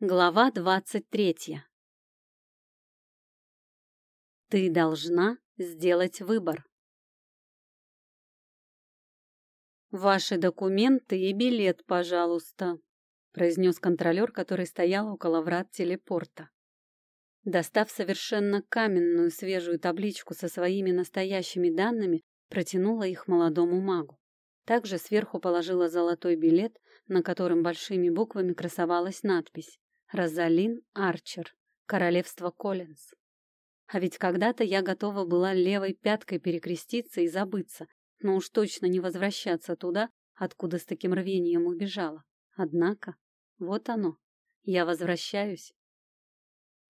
Глава двадцать третья. Ты должна сделать выбор. Ваши документы и билет, пожалуйста, произнес контролер, который стоял около врат телепорта. Достав совершенно каменную свежую табличку со своими настоящими данными, протянула их молодому магу. Также сверху положила золотой билет, на котором большими буквами красовалась надпись Розалин Арчер, королевство Коллинз. А ведь когда-то я готова была левой пяткой перекреститься и забыться, но уж точно не возвращаться туда, откуда с таким рвением убежала. Однако, вот оно, я возвращаюсь.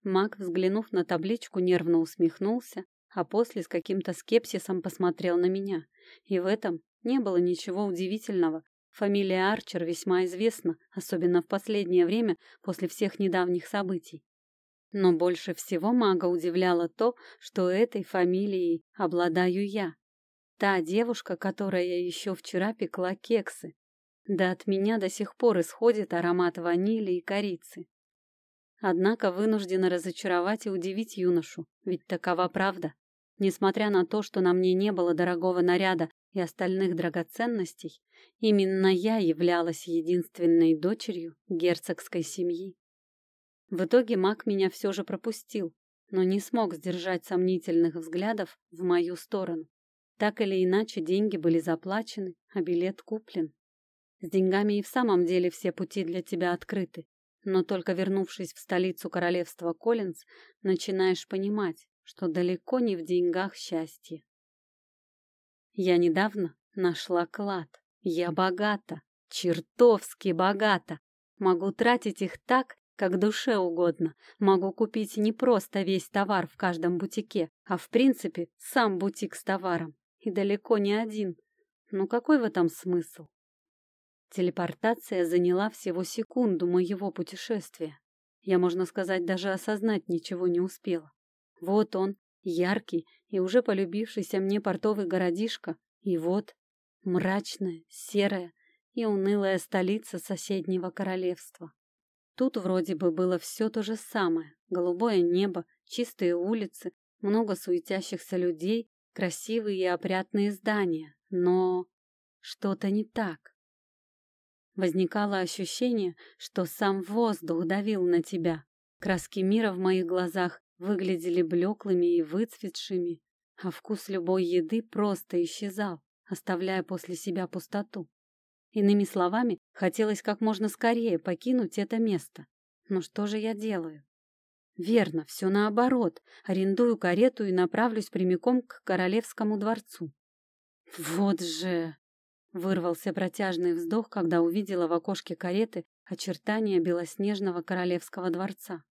Маг, взглянув на табличку, нервно усмехнулся, а после с каким-то скепсисом посмотрел на меня. И в этом не было ничего удивительного, Фамилия Арчер весьма известна, особенно в последнее время после всех недавних событий. Но больше всего мага удивляло то, что этой фамилией обладаю я. Та девушка, которая еще вчера пекла кексы. Да от меня до сих пор исходит аромат ванили и корицы. Однако вынуждена разочаровать и удивить юношу, ведь такова правда. Несмотря на то, что на мне не было дорогого наряда и остальных драгоценностей, именно я являлась единственной дочерью герцогской семьи. В итоге маг меня все же пропустил, но не смог сдержать сомнительных взглядов в мою сторону. Так или иначе, деньги были заплачены, а билет куплен. С деньгами и в самом деле все пути для тебя открыты, но только вернувшись в столицу королевства Коллинз, начинаешь понимать, что далеко не в деньгах счастье. Я недавно нашла клад. Я богата, чертовски богата. Могу тратить их так, как душе угодно. Могу купить не просто весь товар в каждом бутике, а в принципе сам бутик с товаром. И далеко не один. Ну какой в этом смысл? Телепортация заняла всего секунду моего путешествия. Я, можно сказать, даже осознать ничего не успела. Вот он, яркий и уже полюбившийся мне портовый городишко, и вот мрачная, серая и унылая столица соседнего королевства. Тут вроде бы было все то же самое. Голубое небо, чистые улицы, много суетящихся людей, красивые и опрятные здания. Но что-то не так. Возникало ощущение, что сам воздух давил на тебя. Краски мира в моих глазах выглядели блеклыми и выцветшими, а вкус любой еды просто исчезал, оставляя после себя пустоту. Иными словами, хотелось как можно скорее покинуть это место. Но что же я делаю? Верно, все наоборот. Арендую карету и направлюсь прямиком к королевскому дворцу. Вот же! Вырвался протяжный вздох, когда увидела в окошке кареты очертания белоснежного королевского дворца.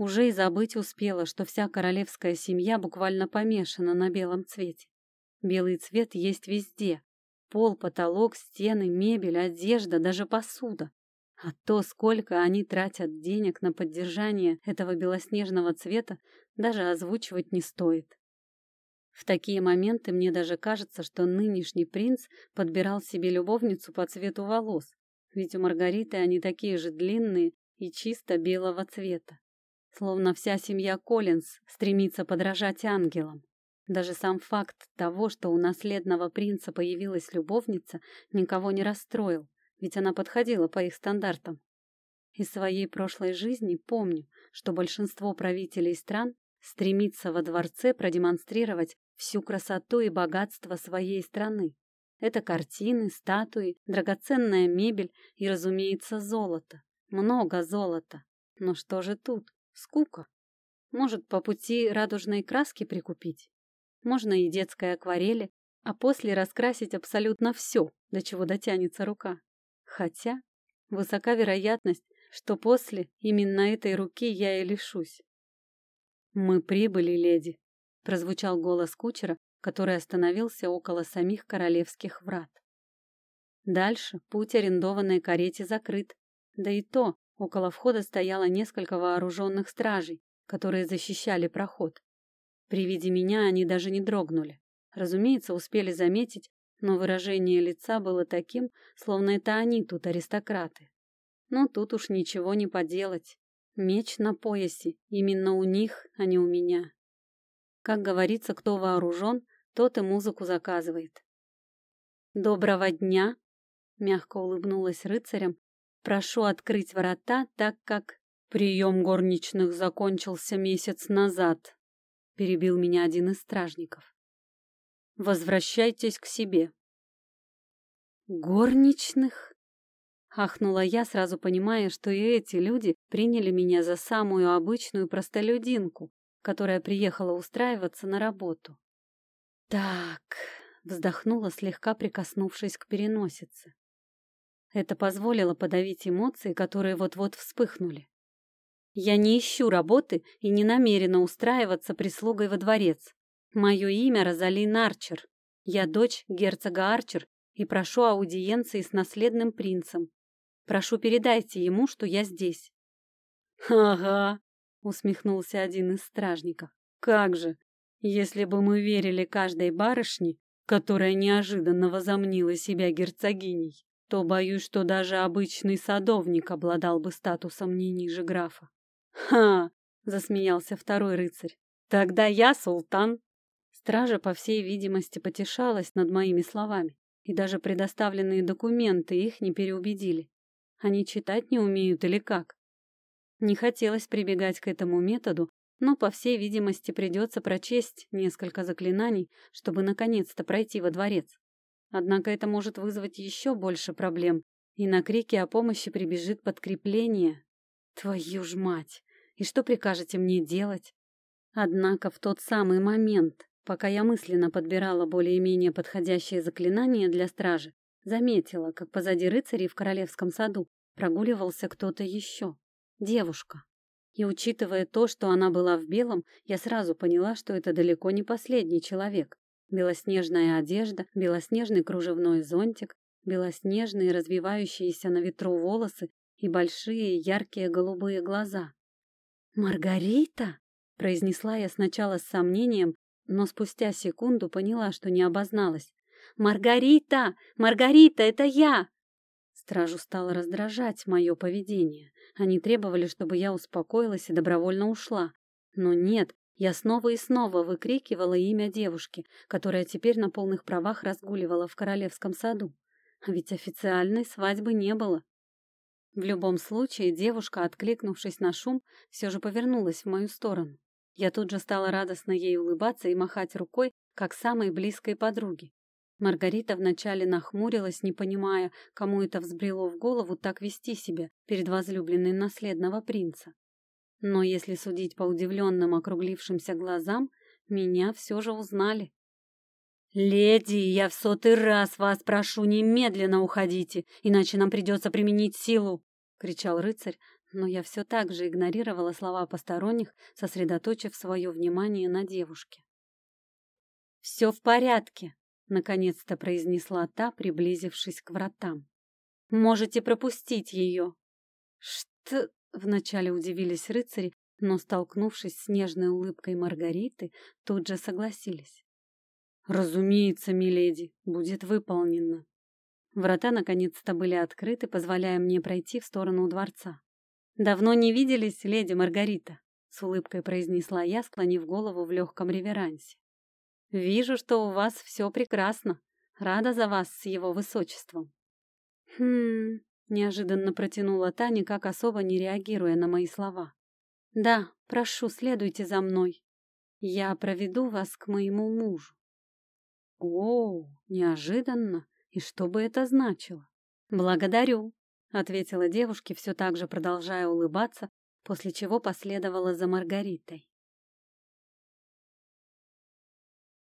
Уже и забыть успела, что вся королевская семья буквально помешана на белом цвете. Белый цвет есть везде. Пол, потолок, стены, мебель, одежда, даже посуда. А то, сколько они тратят денег на поддержание этого белоснежного цвета, даже озвучивать не стоит. В такие моменты мне даже кажется, что нынешний принц подбирал себе любовницу по цвету волос, ведь у Маргариты они такие же длинные и чисто белого цвета. Словно вся семья Коллинз стремится подражать ангелам. Даже сам факт того, что у наследного принца появилась любовница, никого не расстроил, ведь она подходила по их стандартам. Из своей прошлой жизни помню, что большинство правителей стран стремится во дворце продемонстрировать всю красоту и богатство своей страны. Это картины, статуи, драгоценная мебель и, разумеется, золото. Много золота. Но что же тут? Скука. Может, по пути радужной краски прикупить? Можно и детской акварели, а после раскрасить абсолютно все, до чего дотянется рука. Хотя высока вероятность, что после именно этой руки я и лишусь. «Мы прибыли, леди», — прозвучал голос кучера, который остановился около самих королевских врат. Дальше путь арендованной карете закрыт, да и то Около входа стояло несколько вооруженных стражей, которые защищали проход. При виде меня они даже не дрогнули. Разумеется, успели заметить, но выражение лица было таким, словно это они тут аристократы. Но тут уж ничего не поделать. Меч на поясе, именно у них, а не у меня. Как говорится, кто вооружен, тот и музыку заказывает. «Доброго дня!» — мягко улыбнулась рыцарям. «Прошу открыть ворота, так как...» «Прием горничных закончился месяц назад», — перебил меня один из стражников. «Возвращайтесь к себе». «Горничных?» — ахнула я, сразу понимая, что и эти люди приняли меня за самую обычную простолюдинку, которая приехала устраиваться на работу. «Так», — вздохнула, слегка прикоснувшись к переносице. Это позволило подавить эмоции, которые вот-вот вспыхнули. Я не ищу работы и не намерена устраиваться прислугой во дворец. Мое имя Розалин Арчер. Я дочь герцога Арчер и прошу аудиенции с наследным принцем. Прошу, передайте ему, что я здесь. «Ага», — усмехнулся один из стражников. «Как же! Если бы мы верили каждой барышне, которая неожиданно возомнила себя герцогиней, то боюсь, что даже обычный садовник обладал бы статусом не ниже графа. «Ха!» — засмеялся второй рыцарь. «Тогда я султан!» Стража, по всей видимости, потешалась над моими словами, и даже предоставленные документы их не переубедили. Они читать не умеют или как? Не хотелось прибегать к этому методу, но, по всей видимости, придется прочесть несколько заклинаний, чтобы наконец-то пройти во дворец. Однако это может вызвать еще больше проблем, и на крики о помощи прибежит подкрепление, Твою ж мать! И что прикажете мне делать? Однако в тот самый момент, пока я мысленно подбирала более-менее подходящее заклинание для стражи, заметила, как позади рыцарей в королевском саду прогуливался кто-то еще. Девушка. И учитывая то, что она была в белом, я сразу поняла, что это далеко не последний человек. Белоснежная одежда, белоснежный кружевной зонтик, белоснежные развивающиеся на ветру волосы и большие яркие голубые глаза. «Маргарита?» — произнесла я сначала с сомнением, но спустя секунду поняла, что не обозналась. «Маргарита! Маргарита, это я!» Стражу стало раздражать мое поведение. Они требовали, чтобы я успокоилась и добровольно ушла. Но нет, я снова и снова выкрикивала имя девушки, которая теперь на полных правах разгуливала в королевском саду. А ведь официальной свадьбы не было. В любом случае, девушка, откликнувшись на шум, все же повернулась в мою сторону. Я тут же стала радостно ей улыбаться и махать рукой, как самой близкой подруге. Маргарита вначале нахмурилась, не понимая, кому это взбрело в голову так вести себя перед возлюбленной наследного принца. Но если судить по удивленным округлившимся глазам, меня все же узнали. «Леди, я в сотый раз вас прошу, немедленно уходите, иначе нам придется применить силу!» — кричал рыцарь, но я все так же игнорировала слова посторонних, сосредоточив свое внимание на девушке. «Все в порядке», — наконец-то произнесла та, приблизившись к вратам. «Можете пропустить ее». «Что?» — вначале удивились рыцари, но, столкнувшись с нежной улыбкой Маргариты, тут же согласились. «Разумеется, миледи, будет выполнено». Врата наконец-то были открыты, позволяя мне пройти в сторону дворца. «Давно не виделись, леди Маргарита», — с улыбкой произнесла я, склонив голову в легком реверансе. «Вижу, что у вас все прекрасно. Рада за вас с его высочеством». «Хм...» — неожиданно протянула Таня, как особо не реагируя на мои слова. «Да, прошу, следуйте за мной. Я проведу вас к моему мужу». О, неожиданно! И что бы это значило? Благодарю, ответила девушке, все так же продолжая улыбаться, после чего последовала за Маргаритой.